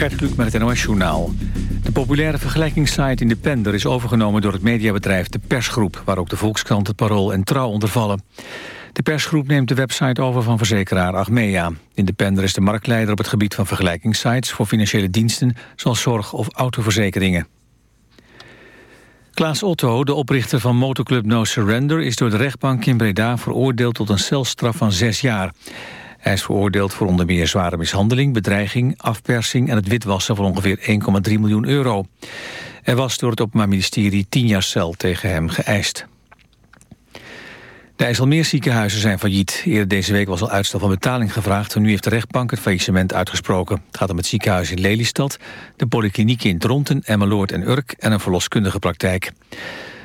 Gert Kluk met het NOS Journaal. De populaire vergelijkingssite Independer is overgenomen door het mediabedrijf De Persgroep... waar ook de Volkskrant, het Parool en Trouw onder vallen. De persgroep neemt de website over van verzekeraar Achmea. Independer is de marktleider op het gebied van vergelijkingssites... voor financiële diensten zoals zorg- of autoverzekeringen. Klaas Otto, de oprichter van motoclub No Surrender... is door de rechtbank in Breda veroordeeld tot een celstraf van zes jaar. Hij is veroordeeld voor onder meer zware mishandeling, bedreiging, afpersing... en het witwassen van ongeveer 1,3 miljoen euro. Er was door het Openbaar Ministerie tien jaar cel tegen hem geëist. De IJsselmeerziekenhuizen zijn failliet. Eerder deze week was al uitstel van betaling gevraagd... nu heeft de rechtbank het faillissement uitgesproken. Het gaat om het ziekenhuis in Lelystad, de polykliniek in Dronten, Emmeloord en Urk... en een verloskundige praktijk.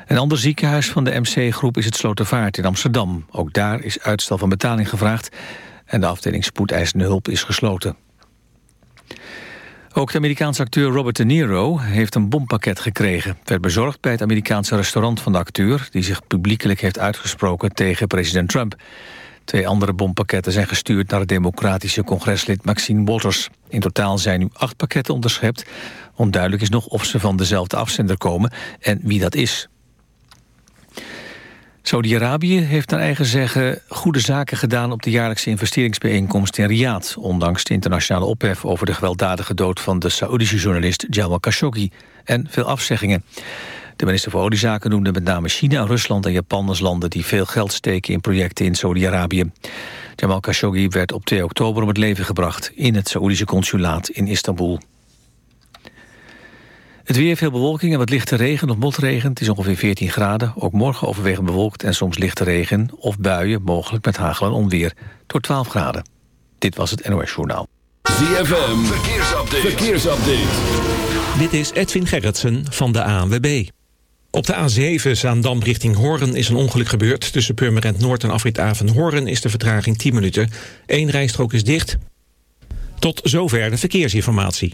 Een ander ziekenhuis van de MC-groep is het Slotervaart in Amsterdam. Ook daar is uitstel van betaling gevraagd... en de afdeling spoedeisende hulp is gesloten. Ook de Amerikaanse acteur Robert De Niro heeft een bompakket gekregen. Het werd bezorgd bij het Amerikaanse restaurant van de acteur... die zich publiekelijk heeft uitgesproken tegen president Trump. Twee andere bompakketten zijn gestuurd naar het democratische congreslid Maxine Waters. In totaal zijn nu acht pakketten onderschept. Onduidelijk is nog of ze van dezelfde afzender komen en wie dat is. Saudi-Arabië heeft naar eigen zeggen goede zaken gedaan op de jaarlijkse investeringsbijeenkomst in Riyadh, ondanks de internationale ophef over de gewelddadige dood van de Saoedische journalist Jamal Khashoggi en veel afzeggingen. De minister voor Oliezaken noemde met name China, Rusland en Japan als landen die veel geld steken in projecten in Saudi-Arabië. Jamal Khashoggi werd op 2 oktober om het leven gebracht in het Saoedische consulaat in Istanbul. Het weer veel bewolking en wat lichte regen of motregen. Het is ongeveer 14 graden. Ook morgen overwegend bewolkt en soms lichte regen of buien, mogelijk met hagel en onweer. Tot 12 graden. Dit was het NOS Journaal. ZFM, verkeersupdate. verkeersupdate. Dit is Edwin Gerritsen van de ANWB. Op de A7 Zaandam richting Hoorn is een ongeluk gebeurd. Tussen Purmerend Noord en Afrit Hoorn is de vertraging 10 minuten. Eén rijstrook is dicht. Tot zover de verkeersinformatie.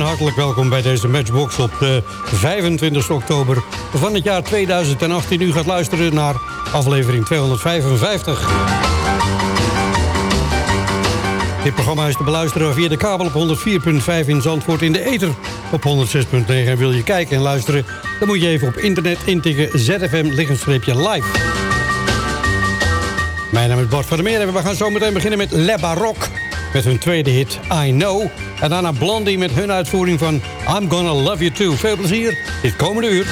En hartelijk welkom bij deze Matchbox op de 25 oktober van het jaar 2018. U gaat luisteren naar aflevering 255. Dit programma is te beluisteren via de kabel op 104.5 in Zandvoort in de ether op 106.9. En wil je kijken en luisteren, dan moet je even op internet intikken zfm-live. Mijn naam is Bart van der Meer en we gaan zo meteen beginnen met Le Baroque. Met hun tweede hit I Know. En daarna Blondie met hun uitvoering van I'm Gonna Love You Too. Veel plezier dit komende uur.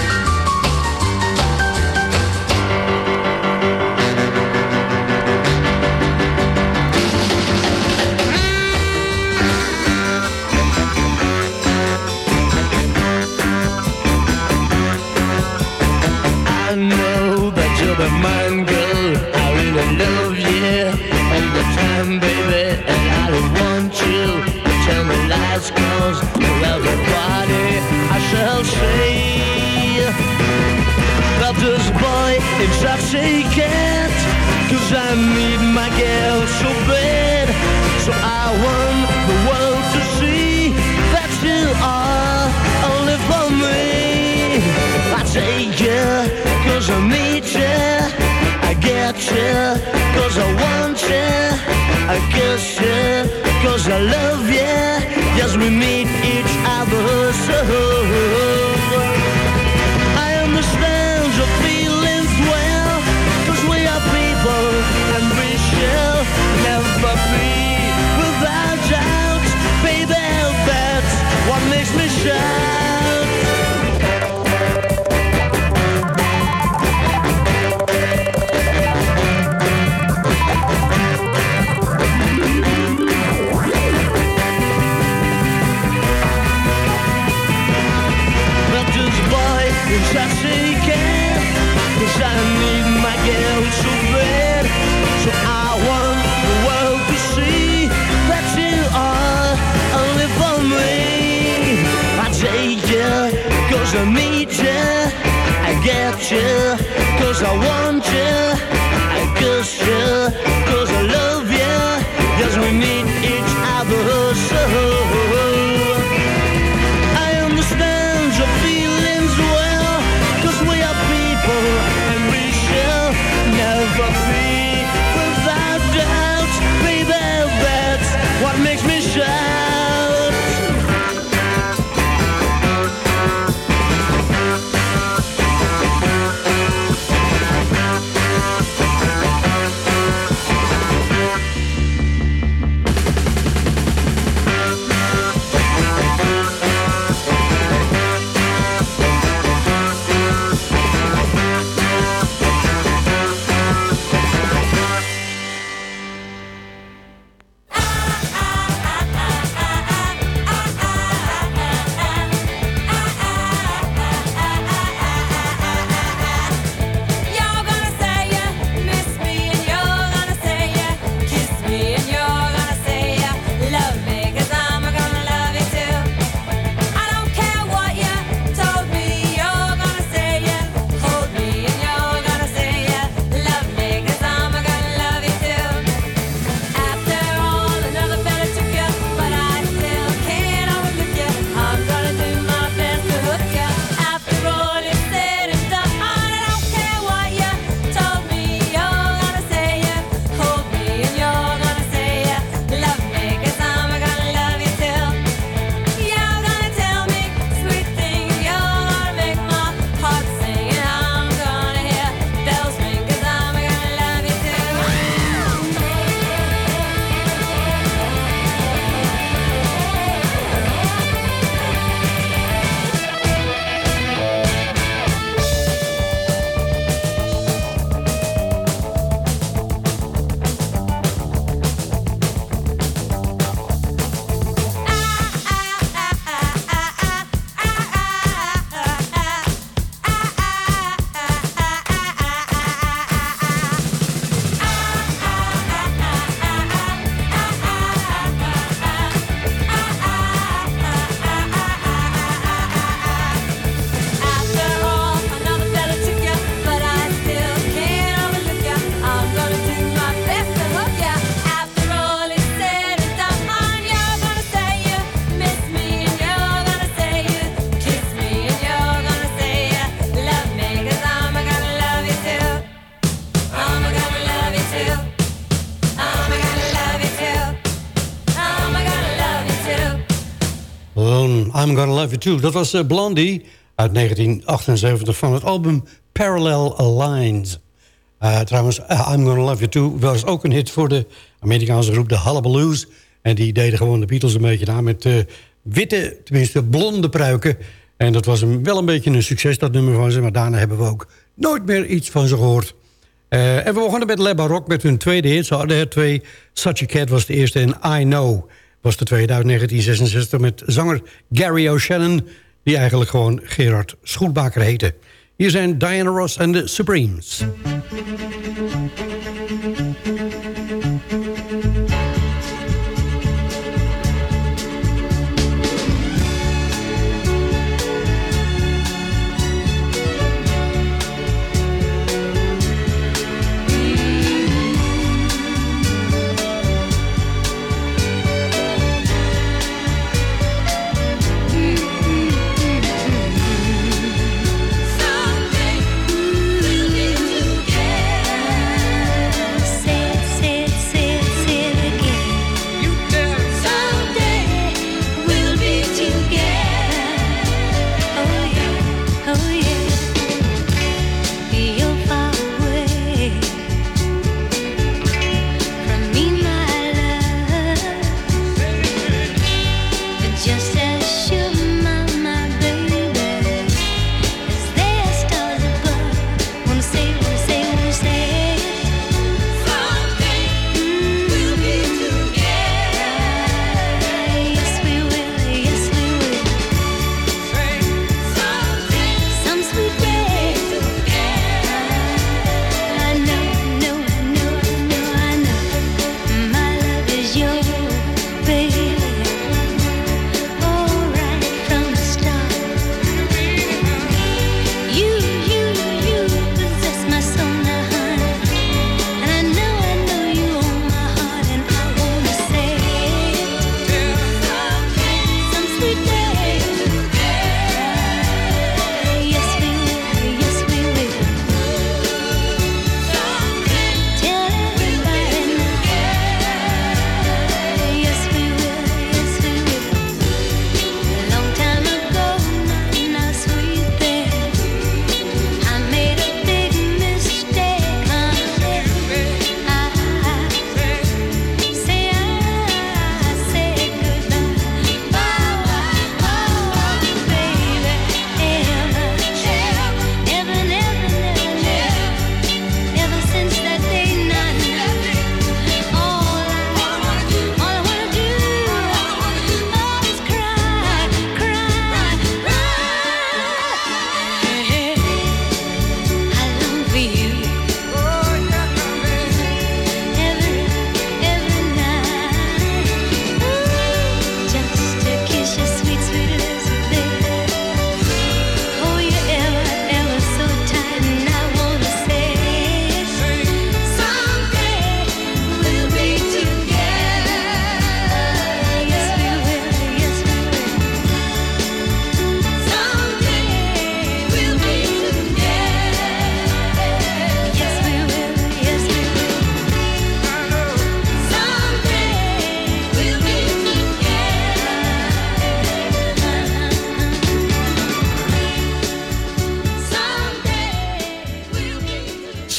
Whoa. I'm Gonna Love You Too. Dat was eh, Blondie uit 1978 van het album Parallel Lines. Eh, trouwens, eh, I'm Gonna Love You Too was ook een hit voor de Amerikaanse groep de Hullabaloos. En die deden gewoon de Beatles een beetje na met witte, tenminste blonde pruiken. En dat was wel een beetje een succes, dat nummer van ze. Maar daarna hebben we ook nooit meer iets van ze gehoord. En we begonnen met Leba Rock met hun tweede hit. Ze hadden er twee. Such a Cat was de eerste en I Know was de tweede uit 1966 met zanger Gary O'Shannon... die eigenlijk gewoon Gerard Schoenbaker heette. Hier zijn Diana Ross en de Supremes.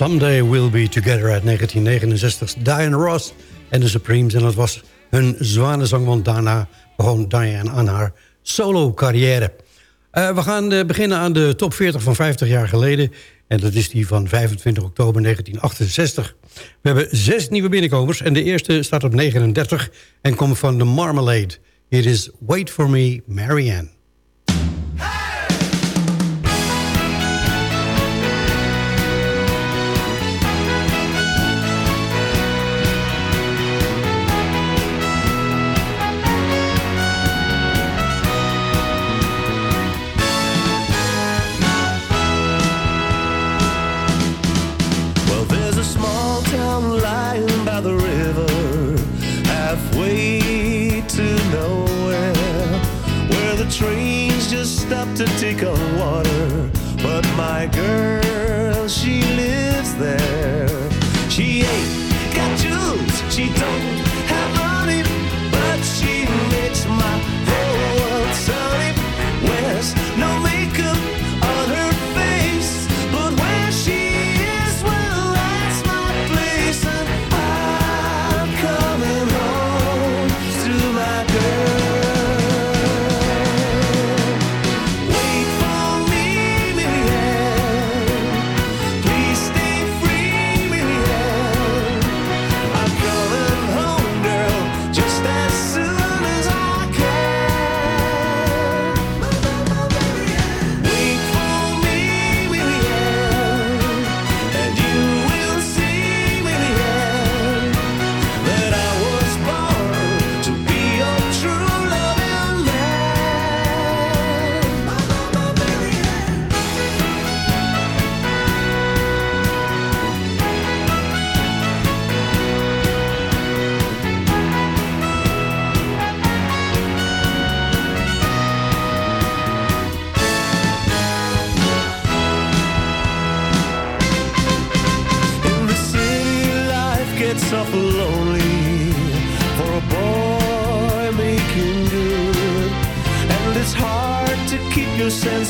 Someday We'll Be Together uit 1969. Diana Ross en de Supremes. En dat was hun zwanenzang, want daarna begon Diane aan haar solo-carrière. Eh, we gaan eh, beginnen aan de top 40 van 50 jaar geleden. En dat is die van 25 oktober 1968. We hebben zes nieuwe binnenkomers. En de eerste staat op 39 en komt van The Marmalade. Hier is Wait For Me, Marianne.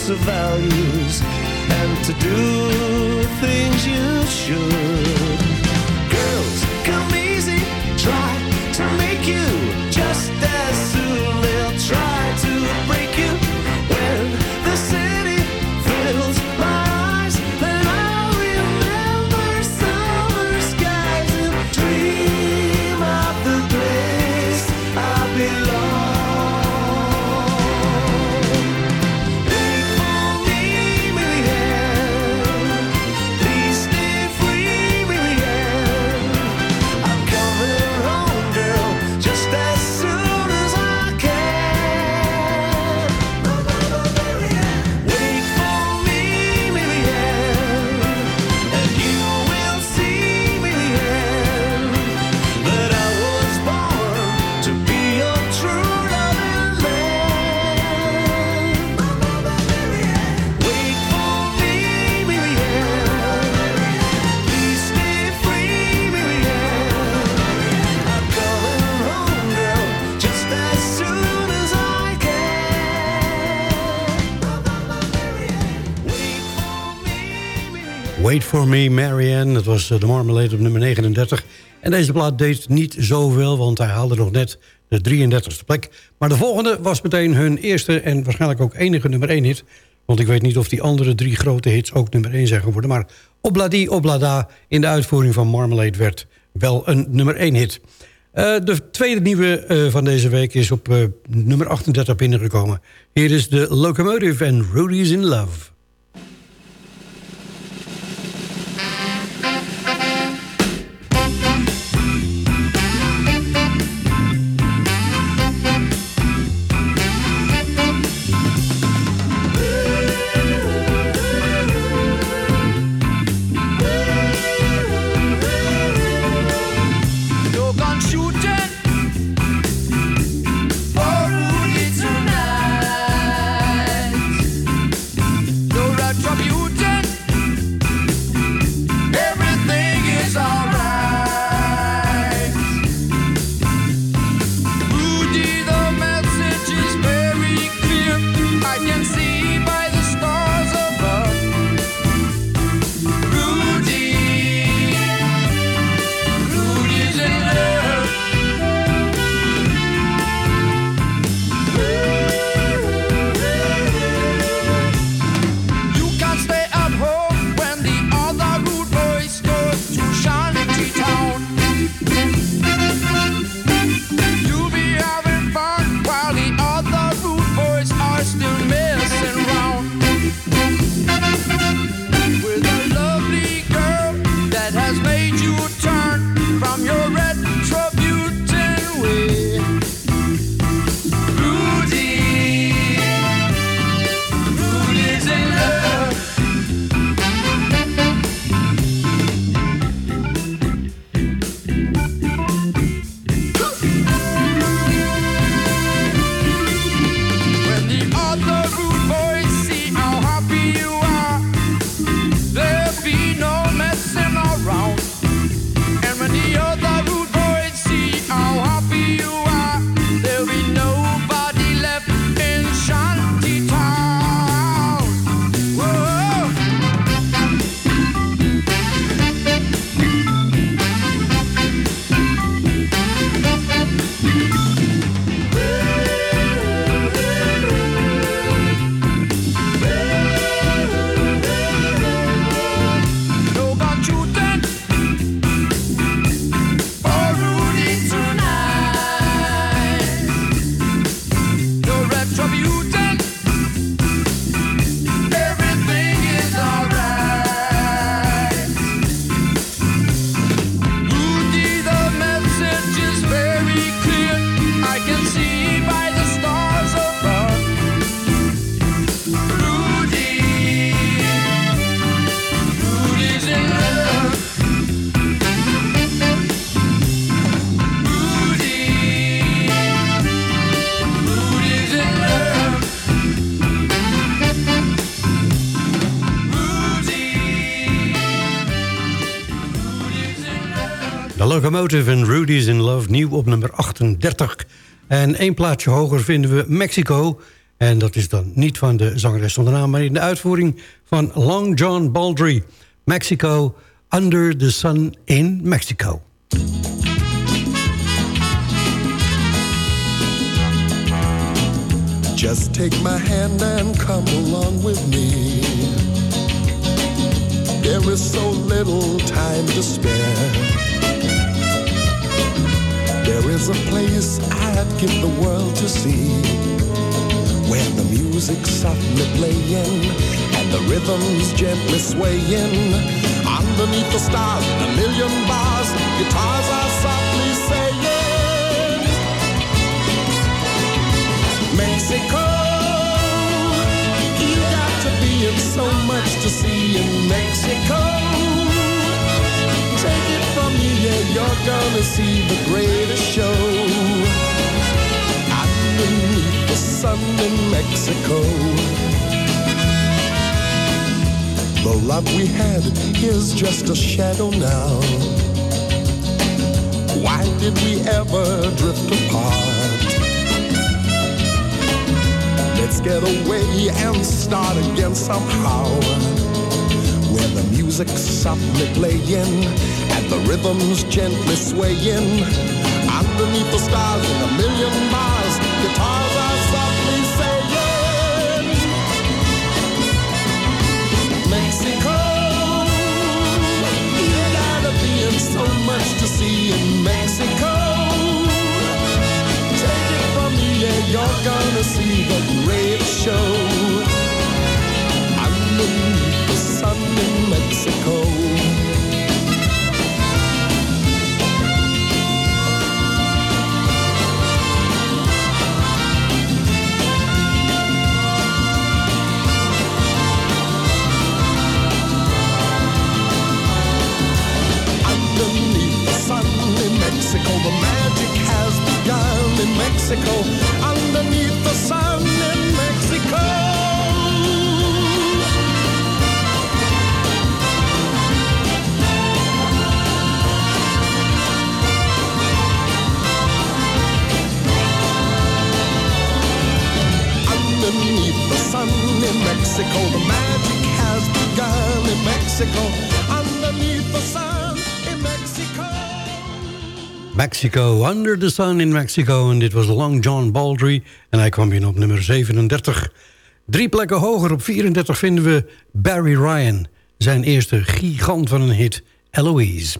Of values and to do things you should. Wait for Me, Marianne. Dat was eh, de Marmalade op nummer 39. En deze plaat deed niet zoveel, want hij haalde nog net de 33ste plek. Maar de volgende was meteen hun eerste en waarschijnlijk ook enige nummer 1 hit. Want ik weet niet of die andere drie grote hits ook nummer 1 zijn geworden. Maar Obladi Oblada in de uitvoering van Marmalade werd wel een nummer 1 hit. Eh, de tweede nieuwe eh, van deze week is op nummer 38 binnengekomen. Hier is de Locomotive en Rudy's in Love. Locomotive en Rudy's in Love, nieuw op nummer 38. En één plaatsje hoger vinden we Mexico. En dat is dan niet van de zangeres zonder naam... maar in de uitvoering van Long John Baldry. Mexico, Under the Sun in Mexico. Just take my hand and come along with me. There is so little time to spare. There is a place I'd give the world to see where the music's softly playing and the rhythm's gently swaying. Underneath the stars, a million bars, guitars are softly saying, Mexico, you got to be in so much to see in Mexico. Yeah, you're gonna see the greatest show. Underneath the sun in Mexico. The love we had is just a shadow now. Why did we ever drift apart? Let's get away and start again somehow. Where the music's softly playing and the rhythm's gently swaying. Underneath the stars in a million miles, guitars are softly saying, Mexico, you gotta be so much to see in Mexico. Take it from me, yeah, you're gonna see the greatest show. Underneath the sun in Mexico. In Mexico. Mexico, Under the Sun in Mexico. En dit was Long John Baldry. En hij kwam in op nummer 37. Drie plekken hoger op 34 vinden we Barry Ryan. Zijn eerste gigant van een hit, Eloise.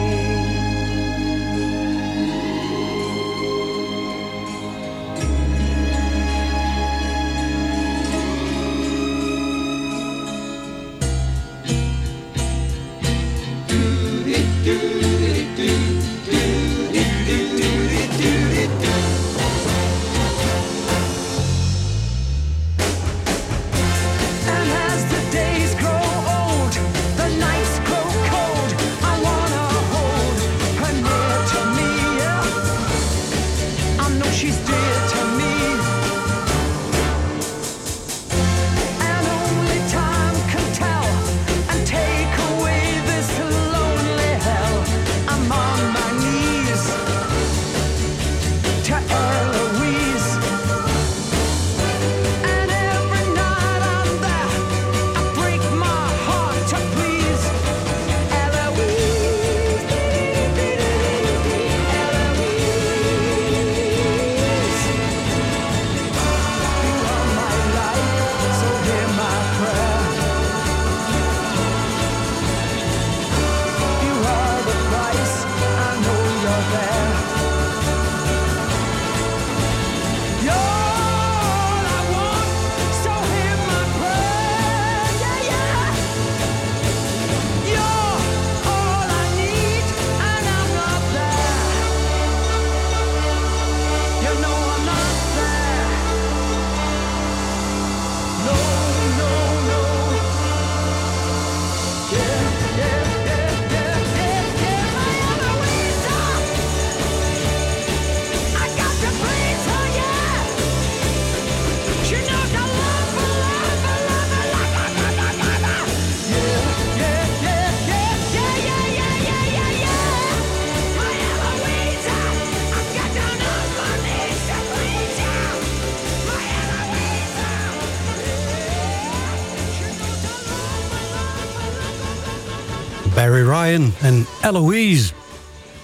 En Eloise.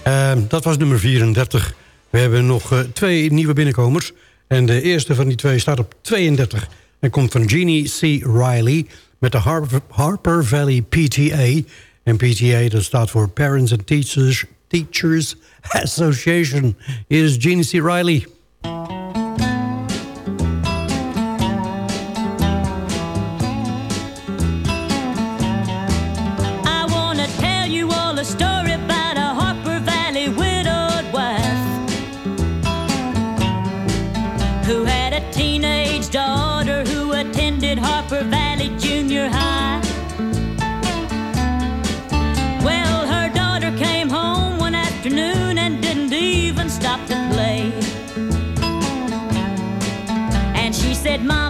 Ehm, dat was nummer 34. We hebben nog eh, twee nieuwe binnenkomers. En de eerste van die twee staat op 32. En komt van Jeannie C. Riley met de Harper, Valley PTA. En PTA dat staat voor Parents and Teachers, Teachers Association. Is Jeannie C. Riley.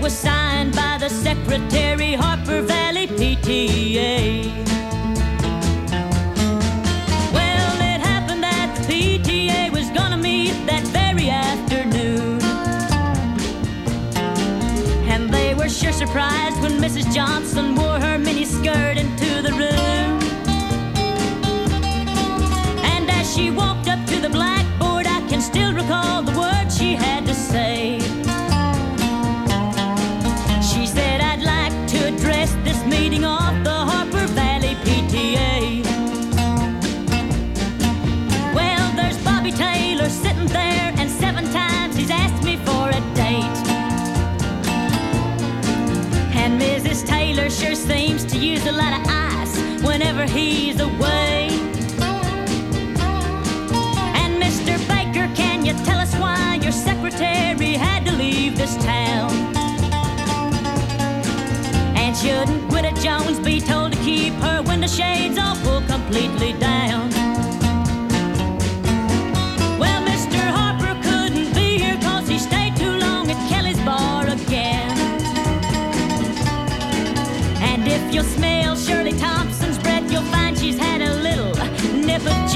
Was signed by the secretary, Harper Valley PTA. Well, it happened that the PTA was gonna meet that very afternoon. And they were sure surprised when Mrs. Johnson wore her mini skirt into the room. Sure seems to use a lot of ice whenever he's away. And Mr. Baker, can you tell us why your secretary had to leave this town? And shouldn't Widow Jones be told to keep her window shades pulled completely down?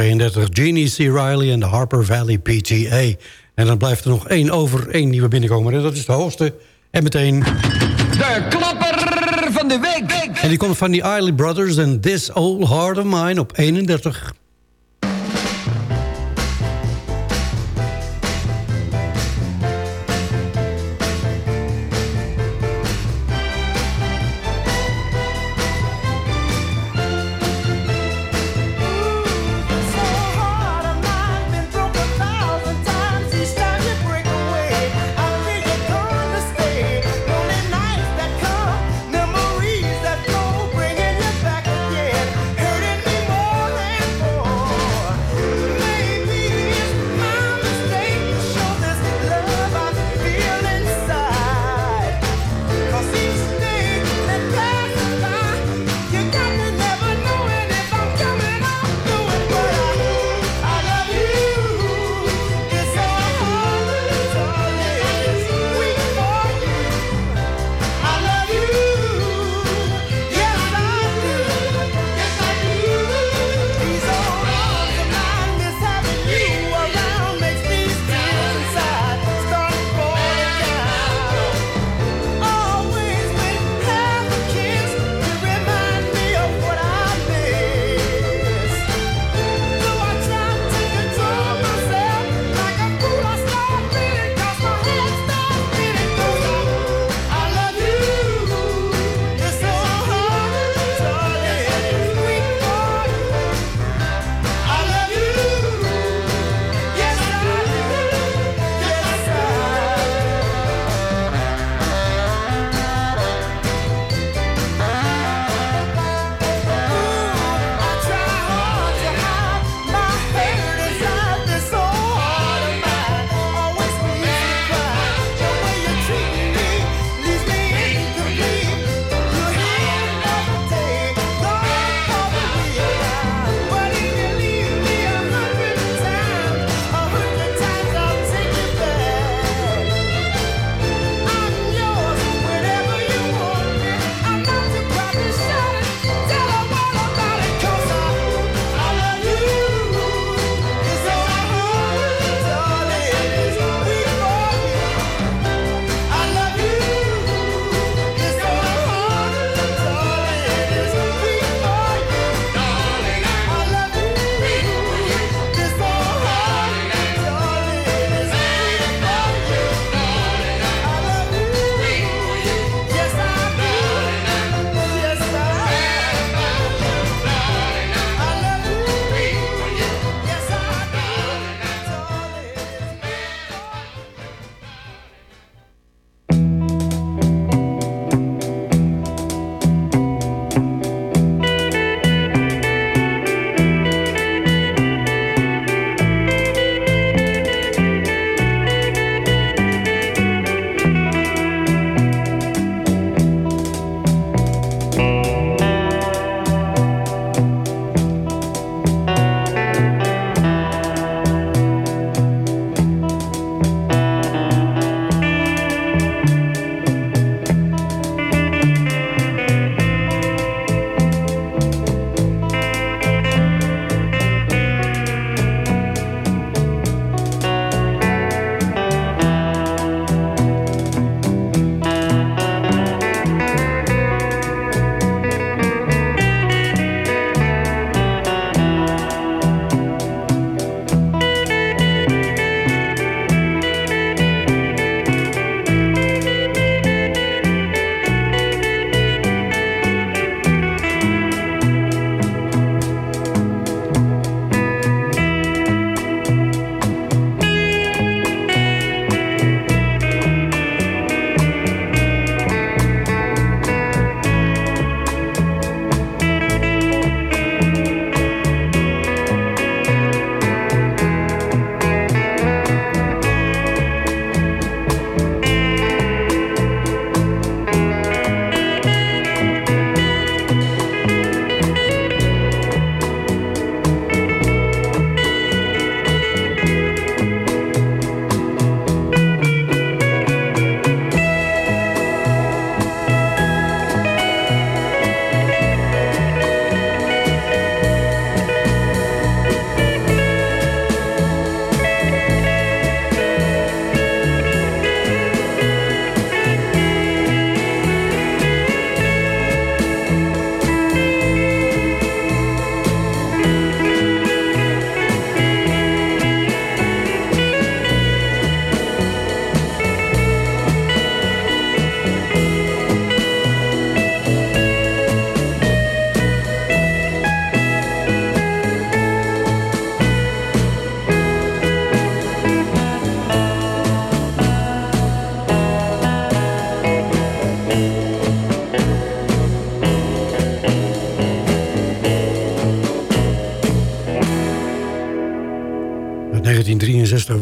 32 Jeannie C. Riley en de Harper Valley PTA. En dan blijft er nog één over, één nieuwe binnenkomer. En dat is de hoogste. En meteen... De klapper van de week. En die komt van die Isley Brothers en This Old Heart of Mine op 31.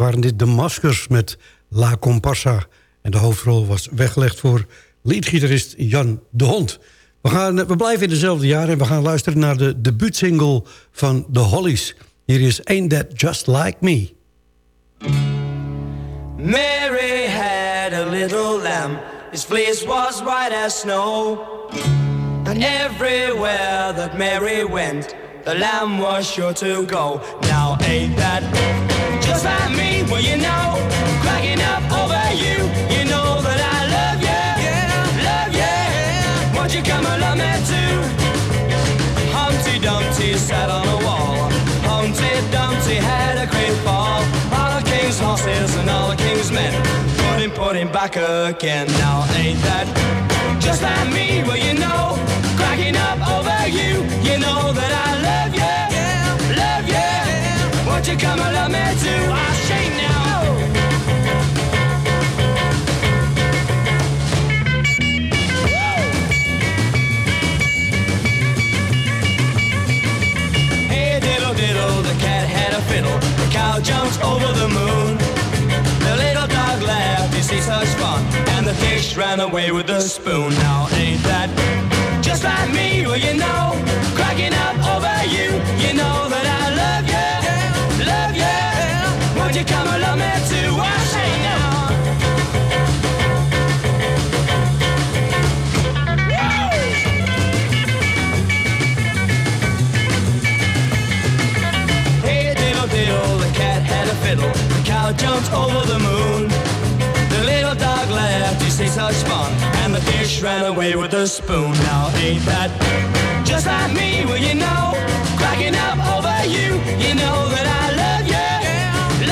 Waren dit de Maskers met La Comparsa. En de hoofdrol was weggelegd voor leadgitarist Jan de Hond. We, gaan, we blijven in dezelfde jaren en we gaan luisteren naar de debuutsingle van The Hollies. Hier is Ain't That Just Like Me. Mary had a little lamb, his fleece was white as snow. And everywhere that Mary went, the lamb was sure to go. Now ain't that just like me? Well, you know, cracking up over you, you know that I love you, yeah, love you. Won't you come and love me too? Humpty Dumpty sat on a wall. Humpty Dumpty had a great fall. All the king's horses and all the king's men put him, put him back again. Now ain't that just like me? Well, you know, cracking up over you, you know that I love you, yeah, love you. Won't you come and love me too? I say now. Hey diddle diddle, the cat had a fiddle. The cow jumps over the moon. The little dog laughed, you see such fun. And the fish ran away with the spoon. Now ain't that just like me? Well, you know, cracking up over you. You know that I love you, love you. Won't you come love me too? I say now. Hey diddle diddle, the cat had a fiddle. The cow jumped over the moon. See such fun. And the fish ran away with the spoon. Now ain't that just like me? Well, you know, cracking up over you. You know that I love you,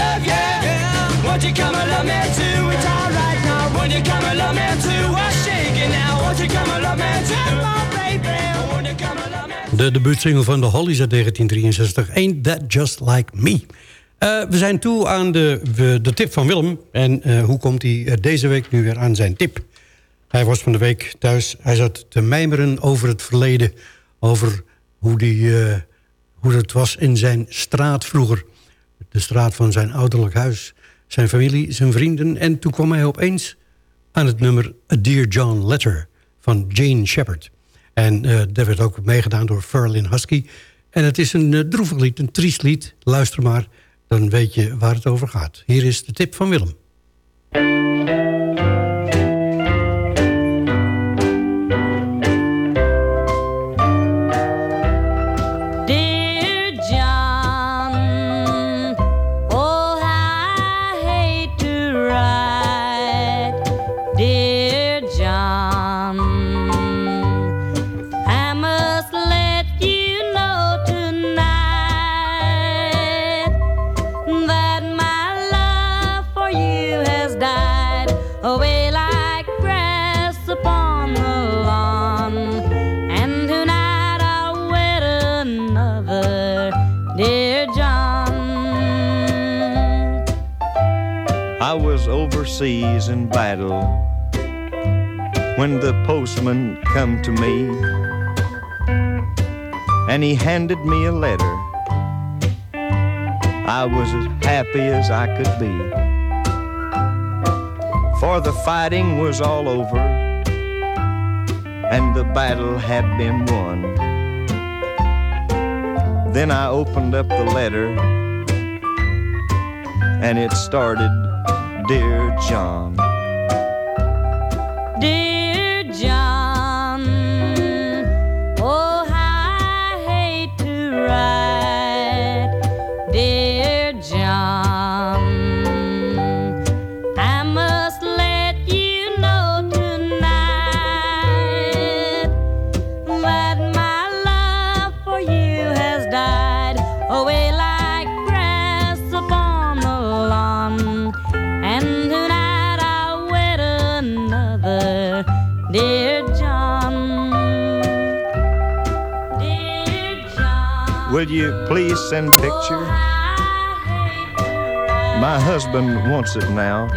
love you. Won't you come and love me too? It's alright now. Won't you come and love me too? I'm shaking now. Won't you come and love me too? Baby, won't you come and love De debuutsingle van The Hollies uit 1963. Ain't That Just Like Me. Eh, we zijn toe aan de, de tip van Willem. En eh, hoe komt hij eh, deze week nu weer aan zijn tip? Hij was van de week thuis. Hij zat te mijmeren over het verleden. Over hoe, die, hoe het was in zijn straat vroeger. De straat van zijn ouderlijk huis. Zijn familie, zijn vrienden. En toen kwam hij opeens aan het nummer A Dear John Letter van Jane Shepard. En dat werd ook meegedaan door Ferlin Husky. En het is een droevig lied, een triest lied. Luister maar, dan weet je waar het over gaat. Hier is de tip van Willem. Overseas in battle when the postman come to me and he handed me a letter. I was as happy as I could be. For the fighting was all over and the battle had been won. Then I opened up the letter and it started, Dear John. Will you please send picture? My husband wants it now.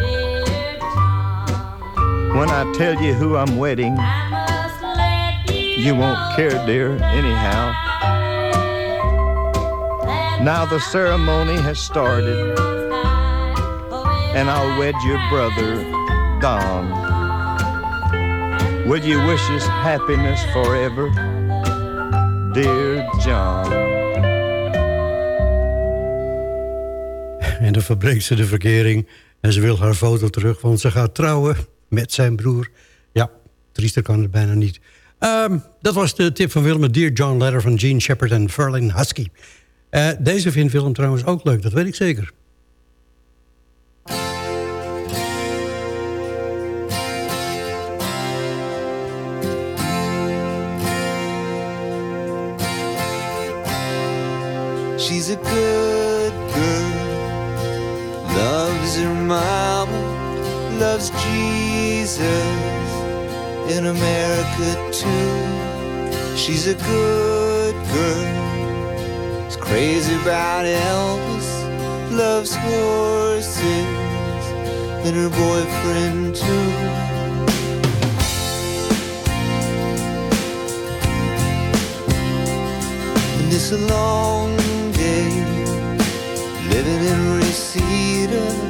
When I tell you who I'm wedding, you won't care, dear, anyhow. Now the ceremony has started, and I'll wed your brother, Don. Will you wish us happiness forever, dear John? Dan verbreekt ze de verkering en ze wil haar foto terug... want ze gaat trouwen met zijn broer. Ja, triester kan het bijna niet. Ehm, dat was de tip van Willem, Dear John Letter van Gene Shepard en Ferlin Husky. Eh, deze vindt Willem trouwens ook leuk, dat weet ik zeker. She's a good loves Jesus in America too. She's a good girl, is crazy about Elvis, loves horses and her boyfriend too. It's a long day living in Reseda.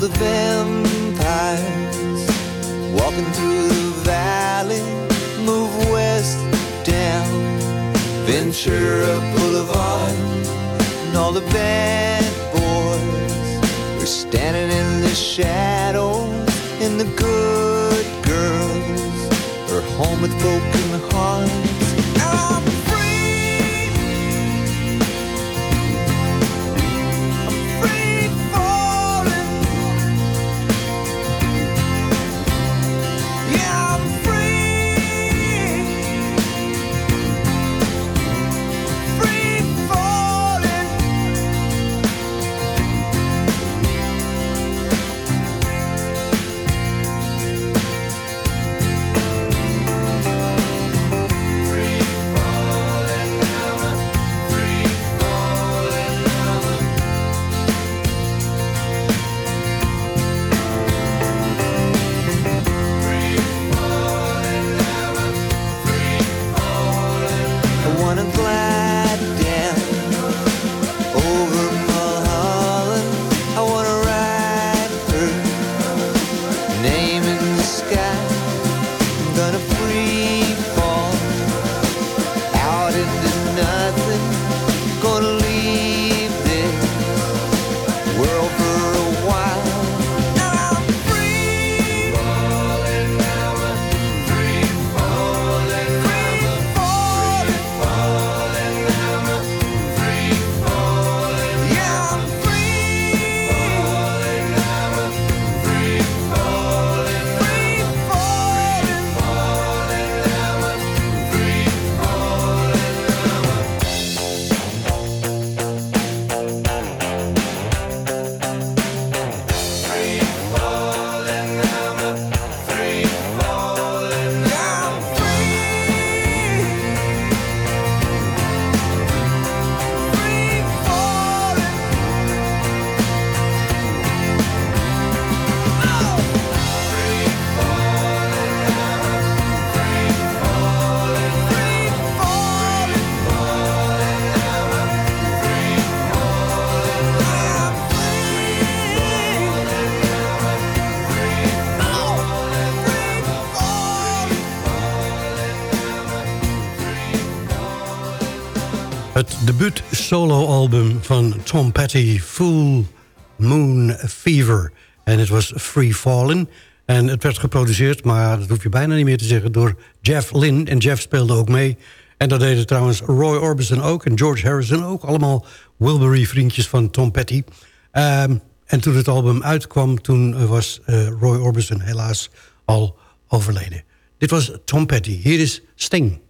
The vampires walking through the valley move west down Ventura Boulevard, and all the bad boys are standing in the shadows, and the good girls are home with broken hearts. Tom Petty, Full Moon Fever. En het was Free Fallen. En het werd geproduceerd, maar dat hoef je bijna niet meer te zeggen... door Jeff Lynn. En Jeff speelde ook mee. En dat deden trouwens Roy Orbison ook en George Harrison ook. Allemaal Wilbury-vriendjes van Tom Petty. Ehm, en toen het album uitkwam, toen was eh, Roy Orbison helaas al overleden. Dit was Tom Petty. Hier is Sting.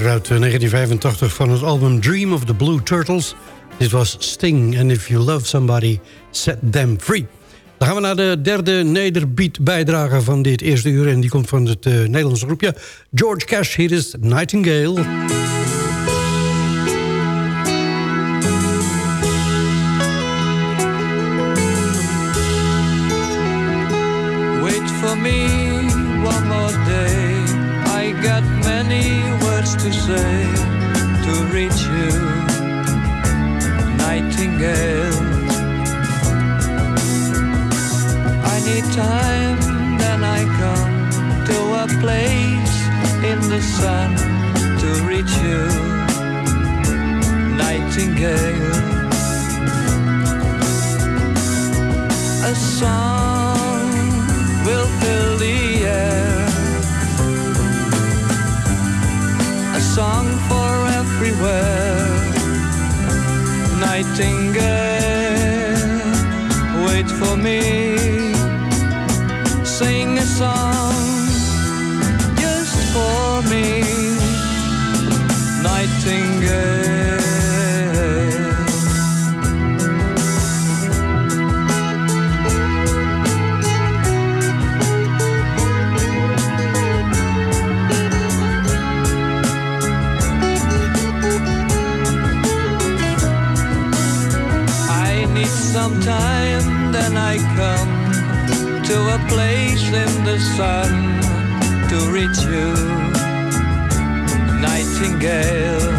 nummer 1985 eh, van het album Dream of the Blue Turtles. Dit was Sting and If You Love Somebody, Set Them Free. Dan gaan we naar de derde nederbeat bijdrage van dit eerste uur... en die komt van het uh, Nederlandse groepje George Cash. Hier is Nightingale. to say to reach you, nightingale. I need time, then I come to a place in the sun to reach you, nightingale. A song song for everywhere. Nightingale, place in the sun to reach you, Nightingale.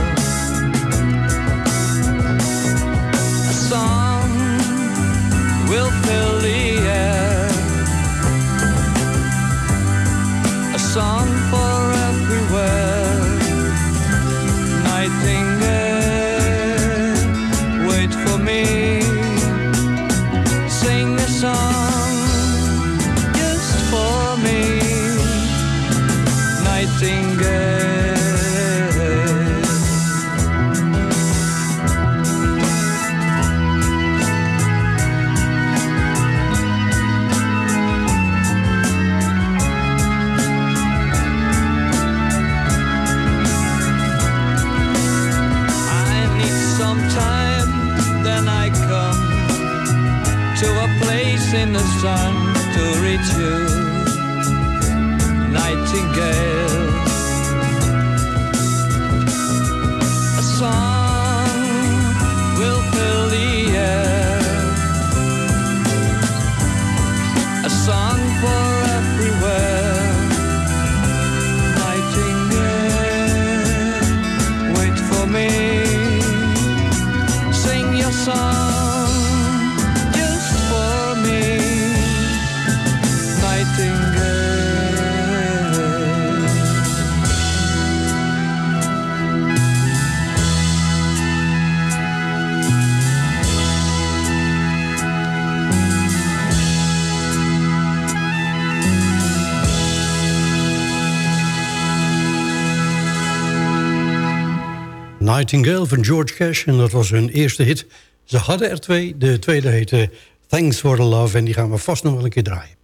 Nightingale van George Cash. En dat was hun eerste hit. Ze hadden er twee. De tweede heette Thanks for the Love. En die gaan we vast nog wel een keer draaien.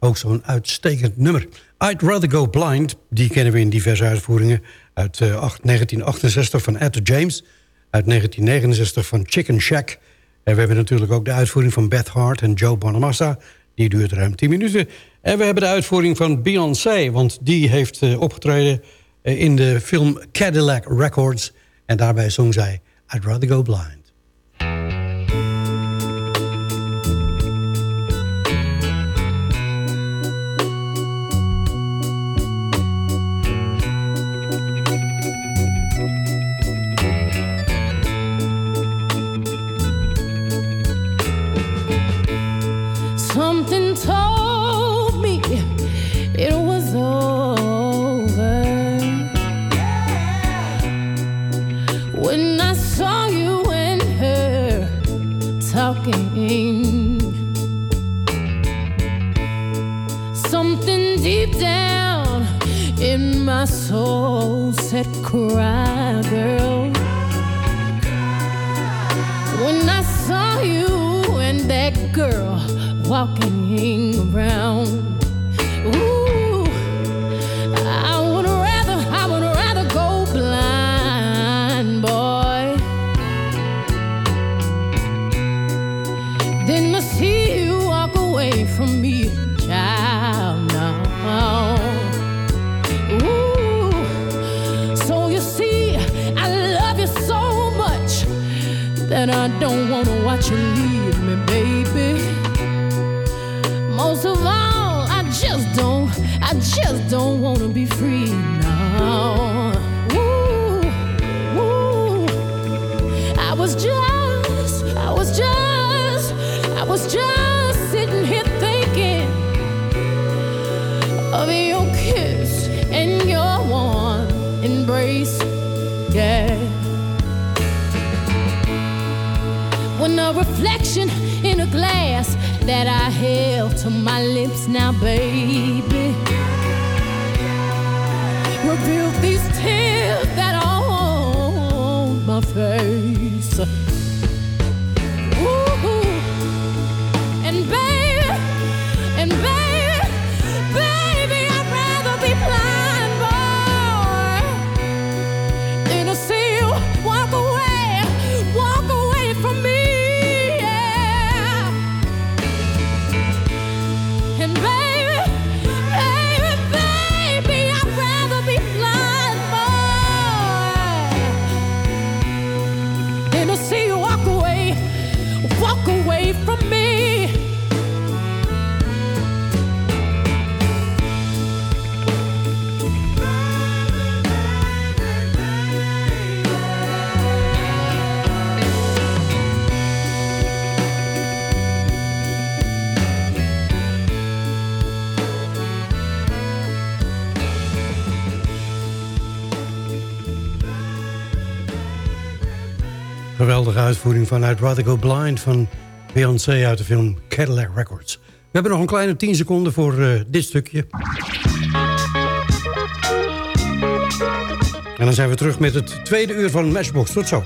Ook zo'n uitstekend nummer. I'd Rather Go Blind. Die kennen we in diverse uitvoeringen. Uit eh, acht- 1968 van Etta James. Uit 1969 van Chicken Shack. En we hebben natuurlijk ook de uitvoering van Beth Hart en Joe Bonamassa. Die duurt ruim 10 minuten. En we hebben de uitvoering van Beyoncé. Want die heeft eh, opgetreden eh, in de film Cadillac Records. En daarbij zong zij I'd Rather Go Blind. A reflection in a glass that I held to my lips now, baby. Reveal these tears that are on my face. Geweldige uitvoering van I'd Rather Go Blind van Beyoncé uit de film Cadillac Records. We hebben nog een kleine 10 seconden voor eh, dit stukje. En dan zijn we terug met het tweede uur van Matchbox. Tot zo.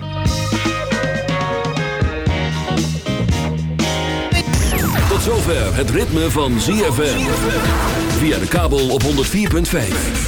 Tot zover het ritme van ZFM. Via de kabel op 104.5.